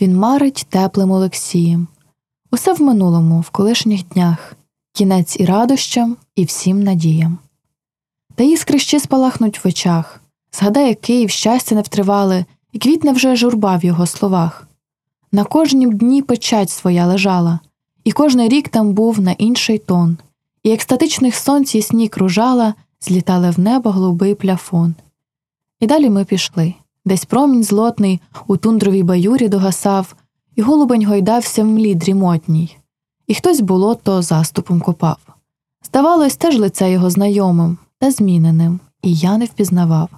він марить теплим Олексієм. Усе в минулому, в колишніх днях, кінець і радощам, і всім надіям. Та іскри ще спалахнуть в очах, згадає Київ, щастя не втривали, і квітне вже журба в його словах. На кожнім дні печать своя лежала, і кожний рік там був на інший тон, і екстатичних сонць і сніг кружала, злітали в небо голубий пляфон. І далі ми пішли. Десь промінь злотний у тундровій баюрі догасав, і голубень гойдався в млі дрімотній, і хтось було то заступом копав. Здавалось, теж лице його знайомим та зміненим, і я не впізнавав.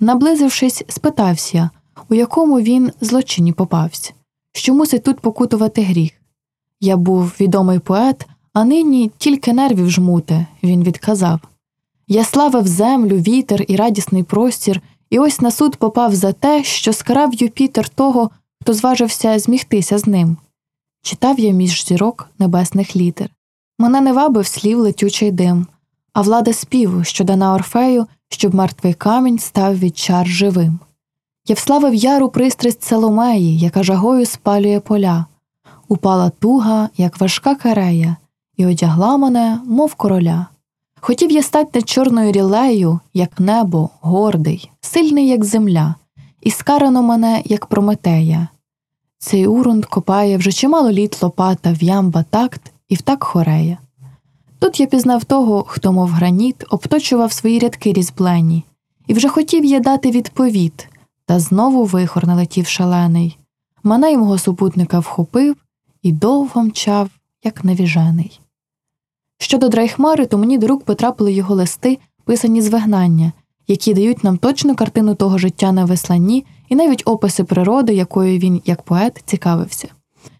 Наблизившись, спитався, у якому він злочині попався, що мусить тут покутувати гріх. Я був відомий поет, а нині тільки нервів жмуте, він відказав. Я славив землю, вітер і радісний простір, і ось на суд попав за те, що скарав Юпітер того, хто зважився змігтися з ним. Читав я між зірок небесних літер. Мене не вабив слів летючий дим, а влада співу, що дана Орфею, щоб мертвий камінь став від чар живим. Я вславив яру пристрасть Соломеї, яка жагою спалює поля, упала туга, як важка карея, і одягла мене, мов короля. Хотів я стать над чорною рілею, як небо, гордий, сильний, як земля, і скарано мене, як Прометея. Цей урунд копає вже чимало літ лопата в ямба такт і в так хорея. Тут я пізнав того, хто, мов граніт, обточував свої рядки різблені, і вже хотів я дати відповідь, та знову вихор налетів шалений. Мене й мого супутника вхопив і довго мчав, як навіжений. Щодо Драйхмари, то мені до рук потрапили його листи, писані з вигнання, які дають нам точну картину того життя на весланні і навіть описи природи, якою він, як поет, цікавився.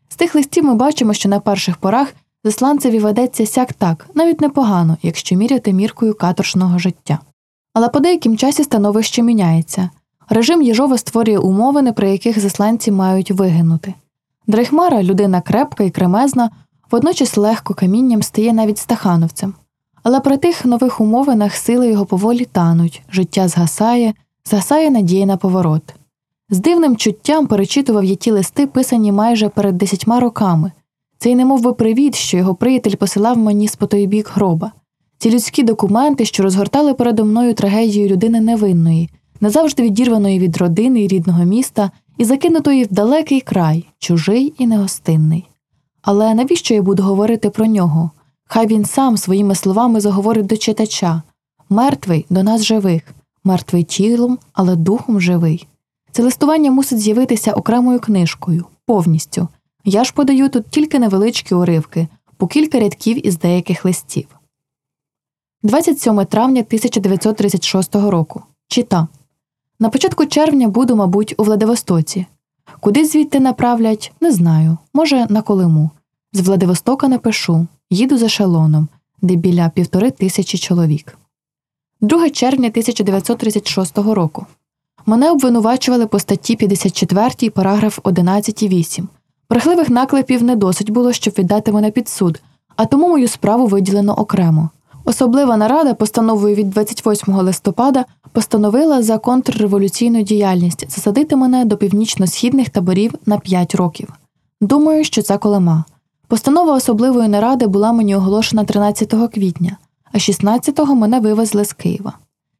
З тих листів ми бачимо, що на перших порах засланцеві ведеться сяк так, навіть непогано, якщо міряти міркою каторшного життя. Але по деяким часі становище міняється. Режим Єжова створює умовини, при яких засланці мають вигинути. Дрейхмара, людина крепка і кремезна, водночас легко камінням стає навіть стахановцем. Але при тих нових умовинах сили його поволі тануть, життя згасає, згасає надія на поворот. З дивним чуттям перечитував я ті листи, писані майже перед десятьма роками. Це й немов би привіт, що його приятель посилав мені з по той бік гроба. Ці людські документи, що розгортали передо мною трагедію людини невинної, назавжди відірваної від родини і рідного міста і закинутої в далекий край, чужий і негостинний. Але навіщо я буду говорити про нього? Хай він сам своїми словами заговорить до читача мертвий до нас живих, мертвий тілом, але духом живий. Це листування мусить з'явитися окремою книжкою, повністю. Я ж подаю тут тільки невеличкі уривки, по кілька рядків із деяких листів. 27 травня 1936 року. Чита. На початку червня буду, мабуть, у Владивостоці. Куди звідти направлять, не знаю. Може, на Колиму. З Владивостока напишу їду за шалоном, де біля півтори тисячі чоловік. 2 червня 1936 року. Мене обвинувачували по статті 54 параграф 11.8. Брехливих наклепів не досить було, щоб віддати мене під суд, а тому мою справу виділено окремо. Особлива нарада постановою від 28 листопада постановила за контрреволюційну діяльність засадити мене до північно-східних таборів на 5 років. Думаю, що це колема. Постанова особливої наради була мені оголошена 13 квітня, а 16-го мене вивезли з Києва.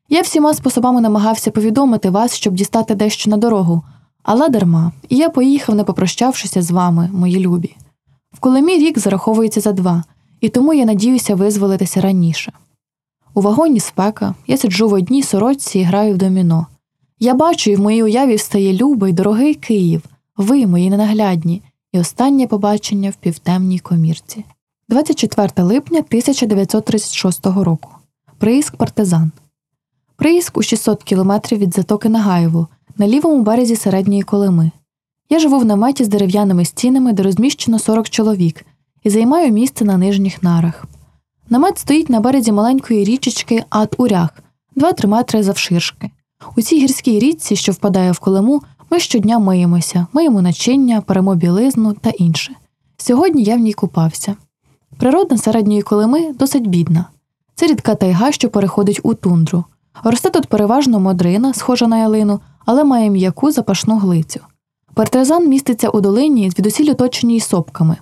Я всіма способами намагався повідомити вас, щоб дістати дещо на дорогу, але дарма, і я поїхав, не попрощавшися з вами, мої любі. В Колемі рік зараховується за два, і тому я надіюся визволитися раніше. У вагоні спека, я сиджу в одній сорочці і граю в доміно. Я бачу, і в моїй уяві встає любий, дорогий Київ, ви, мої ненаглядні, і останнє побачення в півтемній комірці. 24 липня 1936 року. Приїзк партизан. Приїзк у 600 кілометрів від затоки Нагаєву, на лівому березі середньої Колими. Я живу в наметі з дерев'яними стінами, де розміщено 40 чоловік, і займаю місце на нижніх нарах. Намет стоїть на березі маленької річечки Ад-Урях, 2-3 метри завширшки. У цій гірській річці, що впадає в Колиму, ми щодня миємося, миємо начиння, перемо білизну та інше. Сьогодні я в ній купався. Природа середньої Колими досить бідна. Це рідка тайга, що переходить у тундру. Росте тут переважно модрина, схожа на ялину, але має м'яку запашну глицю. Партизан міститься у долині, звідусіль оточеній сопками.